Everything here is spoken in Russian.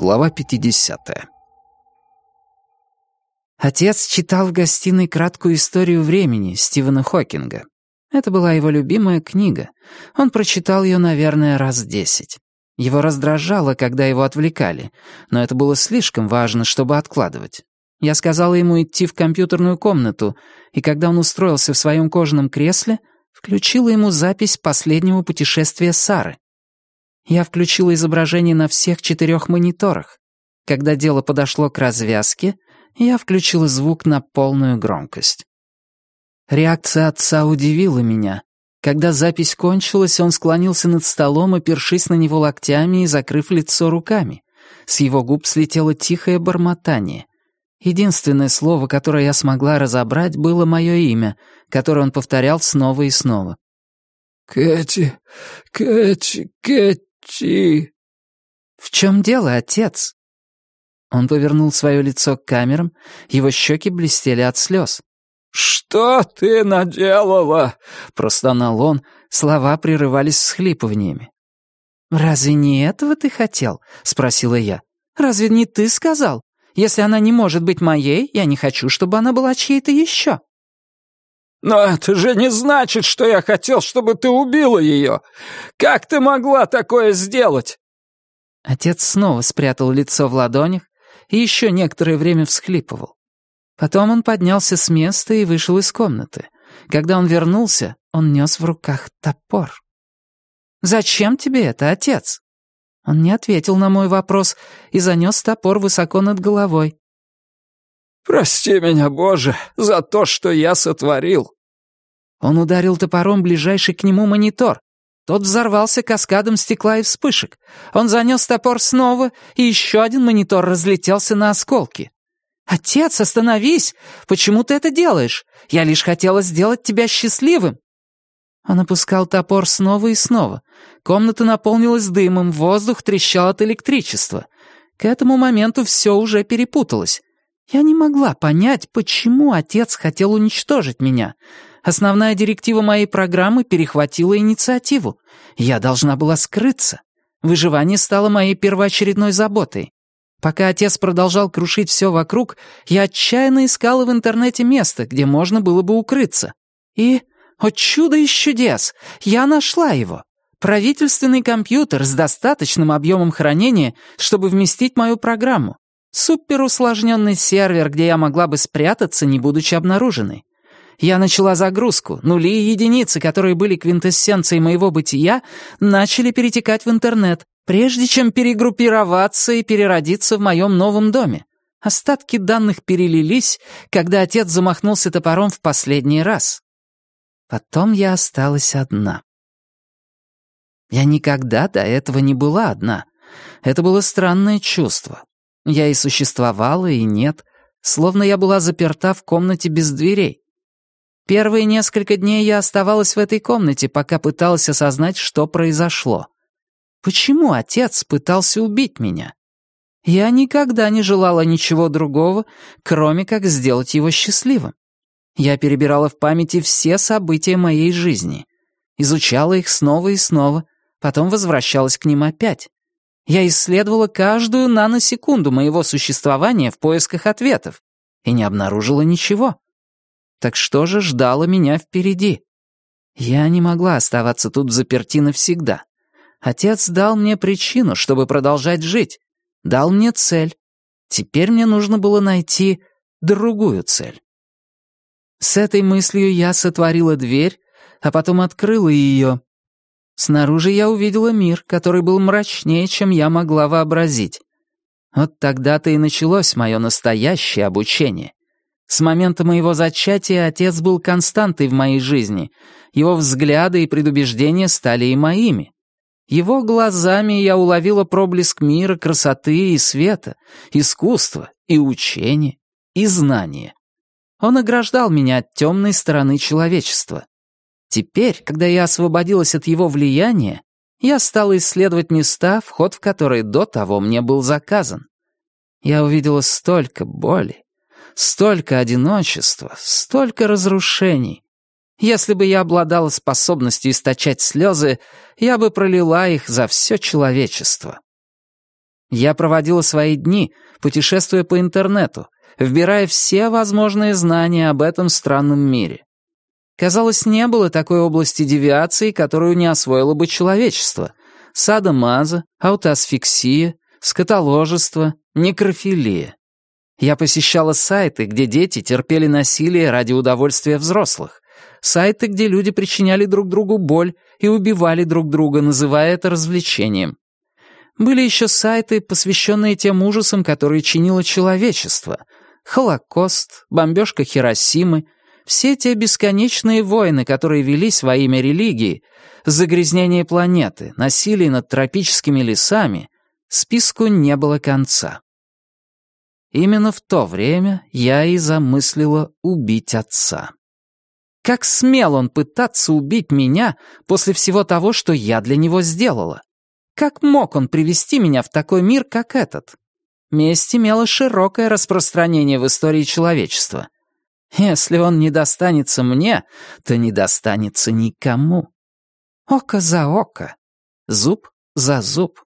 Глава 50. Отец читал в гостиной краткую историю времени Стивена Хокинга. Это была его любимая книга. Он прочитал ее, наверное, раз десять. Его раздражало, когда его отвлекали, но это было слишком важно, чтобы откладывать. Я сказала ему идти в компьютерную комнату, и когда он устроился в своем кожаном кресле, включила ему запись последнего путешествия Сары. Я включила изображение на всех четырех мониторах. Когда дело подошло к развязке, я включила звук на полную громкость. Реакция отца удивила меня. Когда запись кончилась, он склонился над столом, опершись на него локтями и закрыв лицо руками. С его губ слетело тихое бормотание. Единственное слово, которое я смогла разобрать, было мое имя, которое он повторял снова и снова. «Кэти, Кэти, Кэти». Чи...» «В чем дело, отец?» Он повернул свое лицо к камерам, его щеки блестели от слез. «Что ты наделала?» — простонал он, слова прерывались всхлипываниями. «Разве не этого ты хотел?» — спросила я. «Разве не ты сказал? Если она не может быть моей, я не хочу, чтобы она была чьей-то еще». «Но это же не значит, что я хотел, чтобы ты убила ее! Как ты могла такое сделать?» Отец снова спрятал лицо в ладонях и еще некоторое время всхлипывал. Потом он поднялся с места и вышел из комнаты. Когда он вернулся, он нес в руках топор. «Зачем тебе это, отец?» Он не ответил на мой вопрос и занес топор высоко над головой. «Прости меня, Боже, за то, что я сотворил!» Он ударил топором ближайший к нему монитор. Тот взорвался каскадом стекла и вспышек. Он занес топор снова, и еще один монитор разлетелся на осколки. «Отец, остановись! Почему ты это делаешь? Я лишь хотела сделать тебя счастливым!» Он опускал топор снова и снова. Комната наполнилась дымом, воздух трещал от электричества. К этому моменту все уже перепуталось. Я не могла понять, почему отец хотел уничтожить меня. Основная директива моей программы перехватила инициативу. Я должна была скрыться. Выживание стало моей первоочередной заботой. Пока отец продолжал крушить все вокруг, я отчаянно искала в интернете место, где можно было бы укрыться. И, о чудо из чудес, я нашла его. Правительственный компьютер с достаточным объемом хранения, чтобы вместить мою программу. Суперусложненный сервер, где я могла бы спрятаться, не будучи обнаруженной. Я начала загрузку. Нули и единицы, которые были квинтэссенцией моего бытия, начали перетекать в интернет, прежде чем перегруппироваться и переродиться в моем новом доме. Остатки данных перелились, когда отец замахнулся топором в последний раз. Потом я осталась одна. Я никогда до этого не была одна. Это было странное чувство. Я и существовала, и нет, словно я была заперта в комнате без дверей. Первые несколько дней я оставалась в этой комнате, пока пыталась осознать, что произошло. Почему отец пытался убить меня? Я никогда не желала ничего другого, кроме как сделать его счастливым. Я перебирала в памяти все события моей жизни, изучала их снова и снова, потом возвращалась к ним опять. Я исследовала каждую наносекунду моего существования в поисках ответов и не обнаружила ничего. Так что же ждало меня впереди? Я не могла оставаться тут заперти навсегда. Отец дал мне причину, чтобы продолжать жить, дал мне цель. Теперь мне нужно было найти другую цель. С этой мыслью я сотворила дверь, а потом открыла ее Снаружи я увидела мир, который был мрачнее, чем я могла вообразить. Вот тогда-то и началось мое настоящее обучение. С момента моего зачатия отец был константой в моей жизни. Его взгляды и предубеждения стали и моими. Его глазами я уловила проблеск мира, красоты и света, искусства и учения, и знания. Он ограждал меня от темной стороны человечества. Теперь, когда я освободилась от его влияния, я стала исследовать места, вход в которые до того мне был заказан. Я увидела столько боли, столько одиночества, столько разрушений. Если бы я обладала способностью источать слезы, я бы пролила их за все человечество. Я проводила свои дни, путешествуя по интернету, вбирая все возможные знания об этом странном мире. Казалось, не было такой области девиации, которую не освоило бы человечество. Садомаза, аутоасфиксия, скотоложество, некрофилия. Я посещала сайты, где дети терпели насилие ради удовольствия взрослых. Сайты, где люди причиняли друг другу боль и убивали друг друга, называя это развлечением. Были еще сайты, посвященные тем ужасам, которые чинило человечество. Холокост, бомбежка Хиросимы, все те бесконечные войны, которые велись во имя религии, загрязнение планеты, насилие над тропическими лесами, списку не было конца. Именно в то время я и замыслила убить отца. Как смел он пытаться убить меня после всего того, что я для него сделала? Как мог он привести меня в такой мир, как этот? Месть имела широкое распространение в истории человечества. Если он не достанется мне, то не достанется никому. Око за око, зуб за зуб.